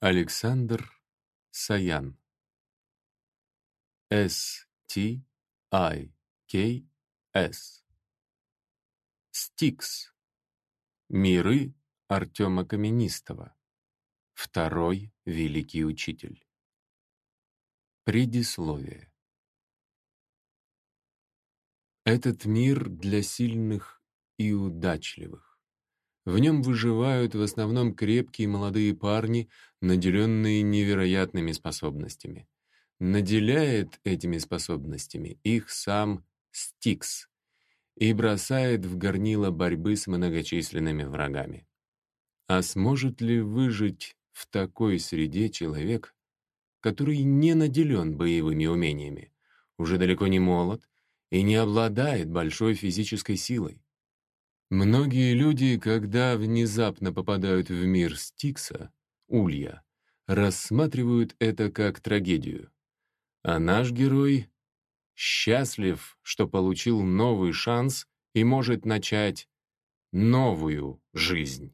Александр Саян. С-Т-I-К-С Стикс. Миры Артема Каменистого. Второй великий учитель. Предисловие. Этот мир для сильных и удачливых. В нем выживают в основном крепкие молодые парни, наделенные невероятными способностями. Наделяет этими способностями их сам Стикс и бросает в горнило борьбы с многочисленными врагами. А сможет ли выжить в такой среде человек, который не наделен боевыми умениями, уже далеко не молод и не обладает большой физической силой? Многие люди, когда внезапно попадают в мир Стикса, Улья, рассматривают это как трагедию. А наш герой счастлив, что получил новый шанс и может начать новую жизнь.